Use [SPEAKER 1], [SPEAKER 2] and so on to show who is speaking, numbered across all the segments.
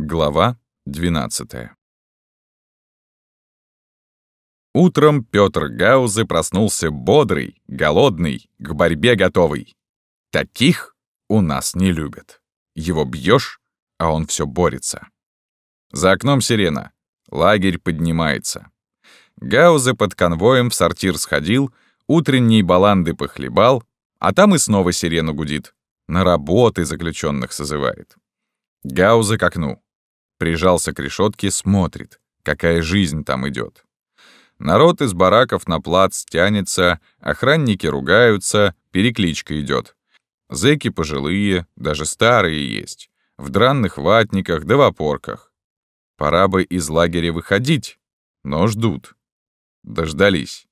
[SPEAKER 1] Глава 12 Утром Пётр Гаузе проснулся бодрый, голодный, к борьбе готовый. Таких у нас не любят. Его бьешь, а он все борется. За окном сирена. Лагерь поднимается. Гаузе под конвоем в сортир сходил, утренние баланды похлебал, а там и снова сирену гудит. На работы заключенных созывает. Гаузе к окну. Прижался к решетке, смотрит, какая жизнь там идет. Народ из бараков на плац тянется, охранники ругаются, перекличка идет. Зэки пожилые, даже старые есть, в дранных ватниках да в опорках. Пора бы из лагеря выходить, но ждут. Дождались.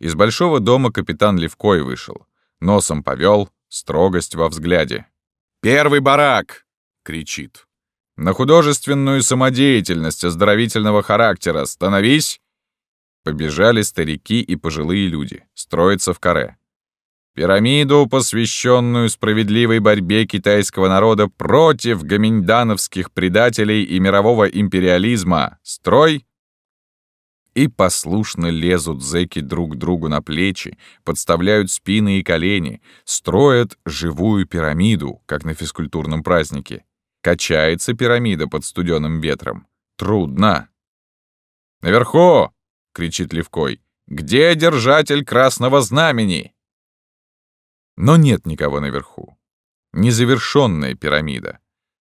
[SPEAKER 1] Из большого дома капитан Левкой вышел. Носом повел, строгость во взгляде. «Первый барак!» — кричит. «На художественную самодеятельность оздоровительного характера становись!» Побежали старики и пожилые люди, строятся в каре. Пирамиду, посвященную справедливой борьбе китайского народа против гоминдановских предателей и мирового империализма, строй и послушно лезут зэки друг другу на плечи, подставляют спины и колени, строят живую пирамиду, как на физкультурном празднике. Качается пирамида под студеным ветром. Трудно. «Наверху!» — кричит Левкой. «Где держатель красного знамени?» Но нет никого наверху. Незавершенная пирамида,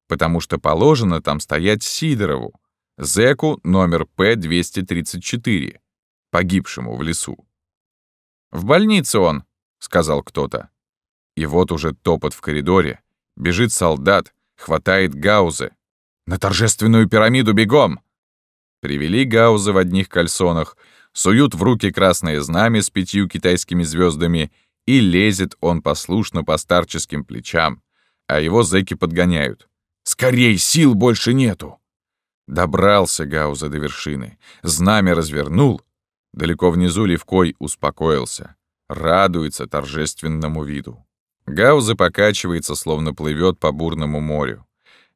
[SPEAKER 1] потому что положено там стоять Сидорову, зэку номер П-234, погибшему в лесу. «В больнице он», — сказал кто-то. И вот уже топот в коридоре, бежит солдат, хватает гаузы. «На торжественную пирамиду бегом!» Привели гаузы в одних кальсонах, суют в руки красное знамя с пятью китайскими звездами, и лезет он послушно по старческим плечам, а его зэки подгоняют. «Скорей, сил больше нету!» Добрался Гауза до вершины, знамя развернул. Далеко внизу Левкой успокоился, радуется торжественному виду. Гауза покачивается, словно плывет по бурному морю.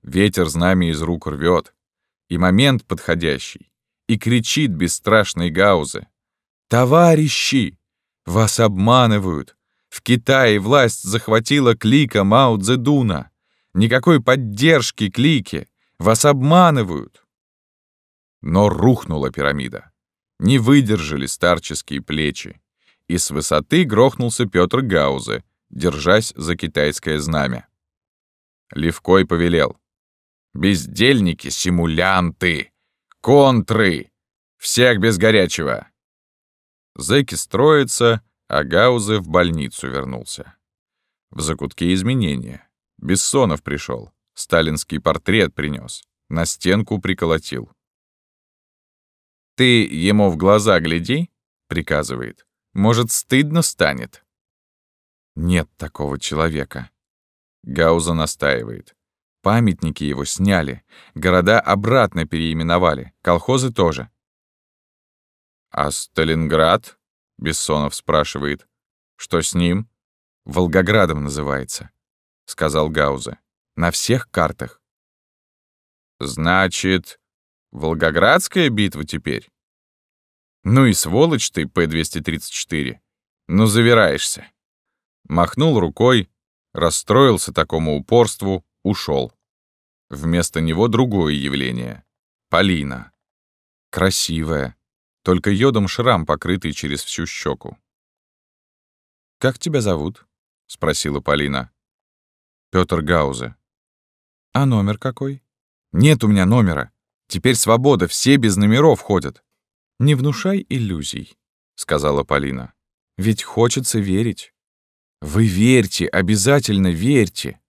[SPEAKER 1] Ветер знамя из рук рвет. И момент подходящий. И кричит бесстрашный Гаузе. «Товарищи! Вас обманывают! В Китае власть захватила клика Мао Цзэдуна. Никакой поддержки клике. Вас обманывают!» Но рухнула пирамида. Не выдержали старческие плечи. И с высоты грохнулся Пётр Гаузе, держась за китайское знамя. Левкой повелел. «Бездельники, симулянты! Контры! Всех без горячего!» Зэки строятся, а Гаузе в больницу вернулся. В закутке изменения. Бессонов пришел. Сталинский портрет принес, на стенку приколотил. «Ты ему в глаза гляди», — приказывает. «Может, стыдно станет?» «Нет такого человека», — Гауза настаивает. Памятники его сняли, города обратно переименовали, колхозы тоже. «А Сталинград?» — Бессонов спрашивает. «Что с ним?» «Волгоградом называется», — сказал Гауза. На всех картах. Значит, Волгоградская битва теперь? Ну и сволочь ты, П-234. Ну завираешься. Махнул рукой, расстроился такому упорству, ушел. Вместо него другое явление. Полина. Красивая. Только йодом шрам, покрытый через всю щеку. «Как тебя зовут?» — спросила Полина. Пётр Гаузе. «А номер какой?» «Нет у меня номера. Теперь свобода, все без номеров ходят». «Не внушай иллюзий», — сказала Полина. «Ведь хочется верить». «Вы верьте, обязательно верьте».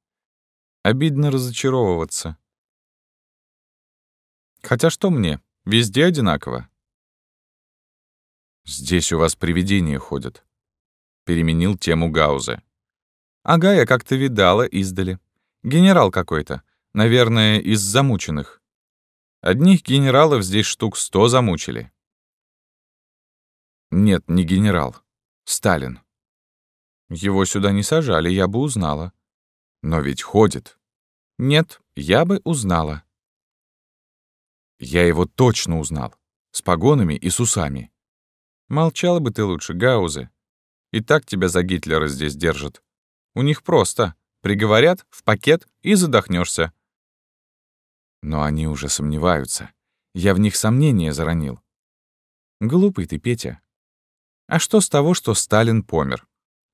[SPEAKER 1] Обидно разочаровываться. Хотя что мне, везде одинаково. «Здесь у вас привидения ходят», — переменил тему Гаузе. «Ага, я как-то видала издали. Генерал какой-то. Наверное, из замученных. Одних генералов здесь штук сто замучили. Нет, не генерал. Сталин. Его сюда не сажали, я бы узнала. Но ведь ходит. Нет, я бы узнала. Я его точно узнал. С погонами и с усами. Молчал бы ты лучше, Гаузе. И так тебя за Гитлера здесь держат. У них просто. Приговорят в пакет и задохнешься. Но они уже сомневаются. Я в них сомнения заронил. Глупый ты, Петя. А что с того, что Сталин помер?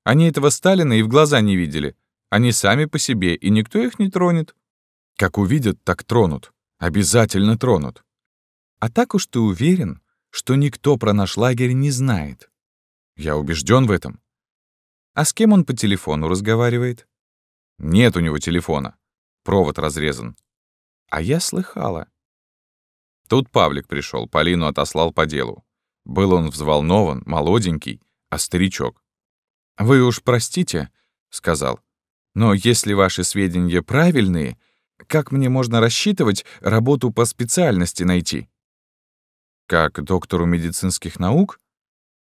[SPEAKER 1] Они этого Сталина и в глаза не видели. Они сами по себе, и никто их не тронет. Как увидят, так тронут. Обязательно тронут. А так уж ты уверен, что никто про наш лагерь не знает. Я убежден в этом. А с кем он по телефону разговаривает? Нет у него телефона. Провод разрезан. А я слыхала. Тут Павлик пришел, Полину отослал по делу. Был он взволнован, молоденький, а старичок. «Вы уж простите», — сказал, «но если ваши сведения правильные, как мне можно рассчитывать работу по специальности найти?» «Как доктору медицинских наук?»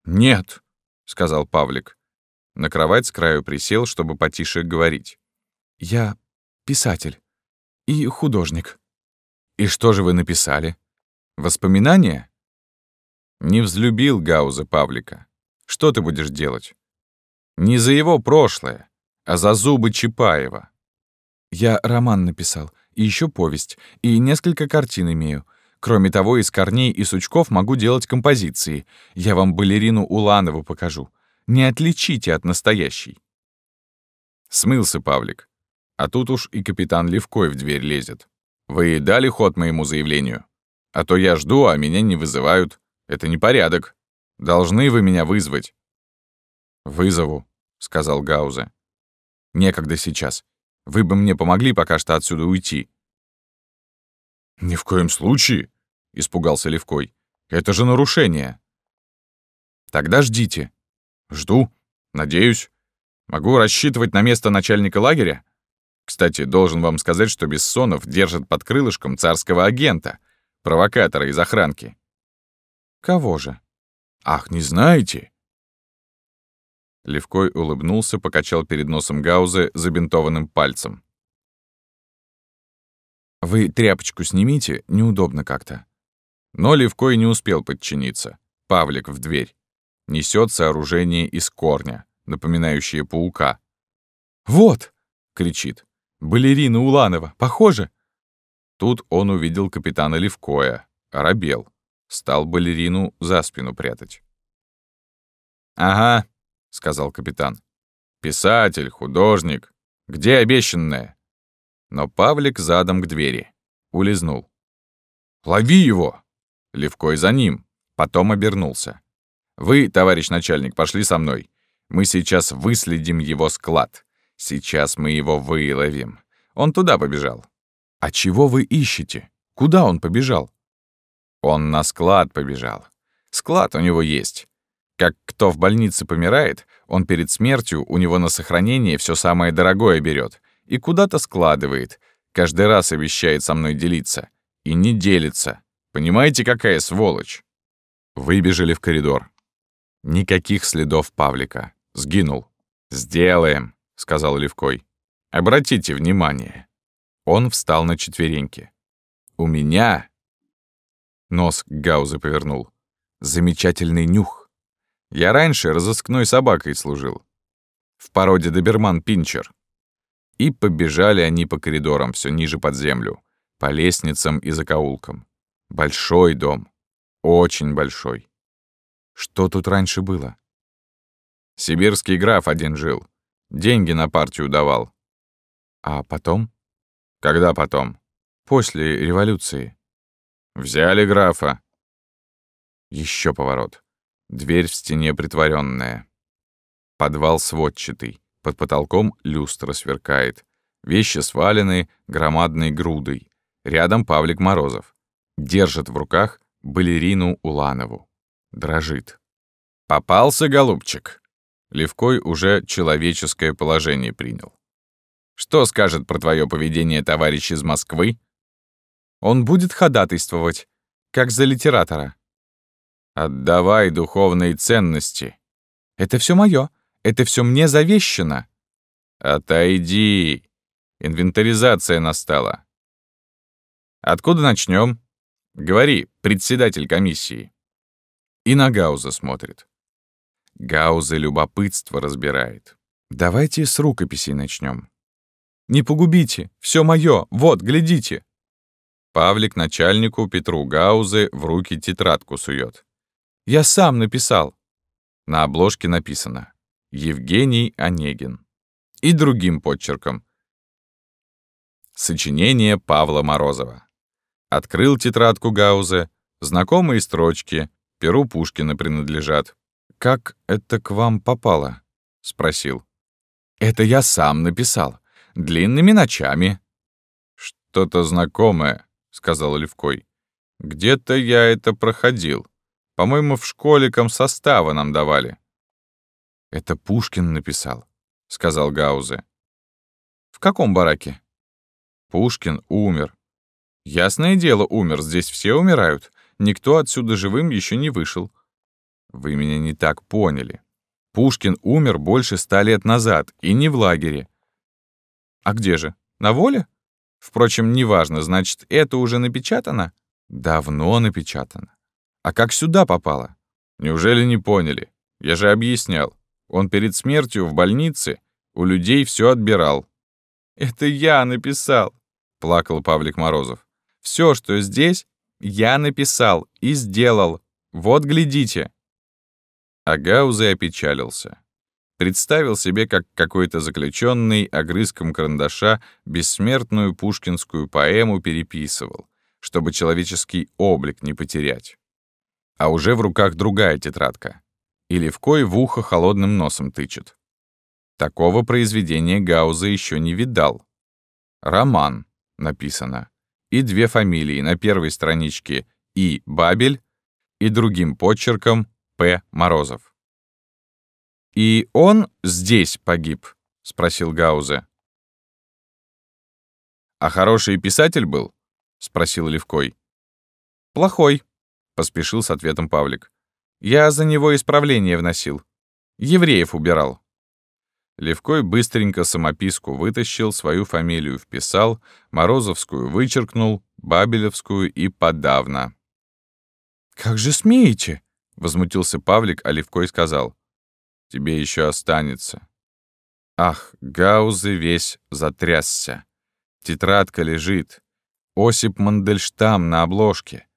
[SPEAKER 1] «Нет», — сказал Павлик. На кровать с краю присел, чтобы потише говорить. «Я писатель и художник». «И что же вы написали? Воспоминания?» Не взлюбил Гауза Павлика. Что ты будешь делать? Не за его прошлое, а за зубы Чапаева. Я роман написал, и еще повесть, и несколько картин имею. Кроме того, из корней и сучков могу делать композиции. Я вам балерину Уланову покажу. Не отличите от настоящей. Смылся Павлик. А тут уж и капитан Левкой в дверь лезет. Вы дали ход моему заявлению? А то я жду, а меня не вызывают. Это непорядок. Должны вы меня вызвать». «Вызову», — сказал Гаузе. «Некогда сейчас. Вы бы мне помогли пока что отсюда уйти». «Ни в коем случае», — испугался Левкой. «Это же нарушение». «Тогда ждите». «Жду. Надеюсь. Могу рассчитывать на место начальника лагеря? Кстати, должен вам сказать, что Бессонов держит под крылышком царского агента, провокатора из охранки. Кого же? Ах, не знаете? Левкой улыбнулся, покачал перед носом Гаузе забинтованным пальцем. «Вы тряпочку снимите, неудобно как-то». Но Левкой не успел подчиниться. Павлик в дверь. Несет сооружение из корня, напоминающее паука. «Вот!» — кричит. «Балерина Уланова, похоже!» Тут он увидел капитана Левкоя, оробел. Стал балерину за спину прятать. «Ага», — сказал капитан. «Писатель, художник. Где обещанное?» Но Павлик задом к двери. Улизнул. «Лови его!» Левкой за ним. Потом обернулся. «Вы, товарищ начальник, пошли со мной. Мы сейчас выследим его склад. Сейчас мы его выловим. Он туда побежал». «А чего вы ищете? Куда он побежал?» Он на склад побежал. Склад у него есть. Как кто в больнице помирает, он перед смертью у него на сохранение все самое дорогое берет и куда-то складывает. Каждый раз обещает со мной делиться. И не делится. Понимаете, какая сволочь? Выбежали в коридор. Никаких следов Павлика. Сгинул. «Сделаем», — сказал Левкой. «Обратите внимание». Он встал на четвереньки. «У меня Нос к Гаузе повернул. Замечательный нюх. Я раньше разыскной собакой служил. В породе доберман-пинчер. И побежали они по коридорам все ниже под землю, по лестницам и закоулкам. Большой дом. Очень большой. Что тут раньше было? Сибирский граф один жил. Деньги на партию давал. А потом? Когда потом? После революции. «Взяли графа». Еще поворот. Дверь в стене притворенная. Подвал сводчатый. Под потолком люстра сверкает. Вещи свалены громадной грудой. Рядом Павлик Морозов. Держит в руках балерину Уланову. Дрожит. «Попался, голубчик?» Левкой уже человеческое положение принял. «Что скажет про твое поведение товарищ из Москвы?» Он будет ходатайствовать, как за литератора. Отдавай духовные ценности. Это все мое. Это все мне завещено. Отойди. Инвентаризация настала. Откуда начнем? Говори, председатель комиссии. И на Гауза смотрит. Гауза любопытство разбирает. Давайте с рукописей начнем. Не погубите, все мое, вот, глядите. Павлик начальнику Петру Гаузе в руки тетрадку сует. Я сам написал. На обложке написано «Евгений Онегин» и другим подчерком. Сочинение Павла Морозова. Открыл тетрадку Гаузе, знакомые строчки, перу Пушкина принадлежат. «Как это к вам попало?» — спросил. «Это я сам написал. Длинными ночами». «Что-то знакомое», — сказал Левкой. «Где-то я это проходил. По-моему, в школе комсостава нам давали». «Это Пушкин написал», — сказал Гаузе. «В каком бараке?» «Пушкин умер. Ясное дело, умер. Здесь все умирают. Никто отсюда живым еще не вышел. Вы меня не так поняли. Пушкин умер больше ста лет назад, и не в лагере. А где же? На воле? Впрочем, неважно, значит, это уже напечатано? Давно напечатано. А как сюда попало? Неужели не поняли? Я же объяснял. Он перед смертью в больнице у людей все отбирал. «Это я написал», — плакал Павлик Морозов. «Все, что здесь, я написал и сделал. Вот глядите». А опечалился. Представил себе, как какой-то заключенный огрызком карандаша бессмертную пушкинскую поэму переписывал, чтобы человеческий облик не потерять. А уже в руках другая тетрадка. И Левкой в ухо холодным носом тычет. Такого произведения Гауза еще не видал. «Роман» написано. И две фамилии на первой страничке И. Бабель и другим почерком П. Морозов. «И он здесь погиб?» — спросил Гаузе. «А хороший писатель был?» — спросил Левкой. «Плохой», — поспешил с ответом Павлик. «Я за него исправление вносил. Евреев убирал». Левкой быстренько самописку вытащил, свою фамилию вписал, Морозовскую вычеркнул, Бабелевскую и подавно. «Как же смеете?» Возмутился Павлик, а Левкой сказал. «Тебе еще останется». Ах, Гаузе весь затрясся. Тетрадка лежит. Осип Мандельштам на обложке.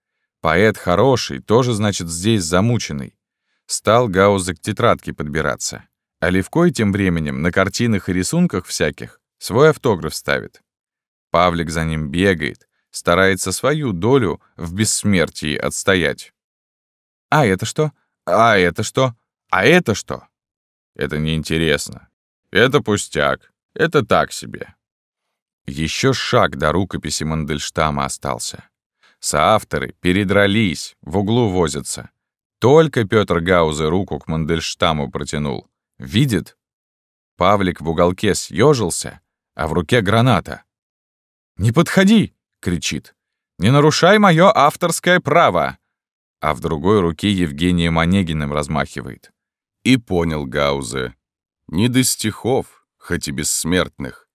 [SPEAKER 1] Поэт хороший, тоже, значит, здесь замученный. Стал Гаузе к тетрадке подбираться. А Левкой тем временем на картинах и рисунках всяких свой автограф ставит. Павлик за ним бегает, старается свою долю в бессмертии отстоять. А это что? А это что? А это что? Это неинтересно. Это пустяк. Это так себе. Еще шаг до рукописи Мандельштама остался. Соавторы передрались, в углу возятся. Только Петр Гаузе руку к Мандельштаму протянул. Видит? Павлик в уголке съежился, а в руке граната. «Не подходи!» — кричит. «Не нарушай мое авторское право!» а в другой руке Евгением Онегиным размахивает. И понял Гаузе. Не до стихов, хоть и бессмертных.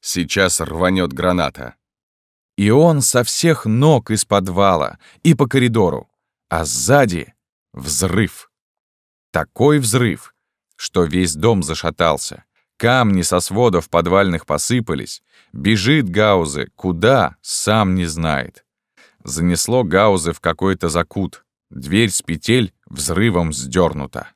[SPEAKER 1] Сейчас рванет граната. И он со всех ног из подвала и по коридору, а сзади — взрыв. Такой взрыв, что весь дом зашатался. Камни со сводов подвальных посыпались. Бежит Гаузе, куда, сам не знает. Занесло Гаузе в какой-то закут. Дверь с петель взрывом сдернута.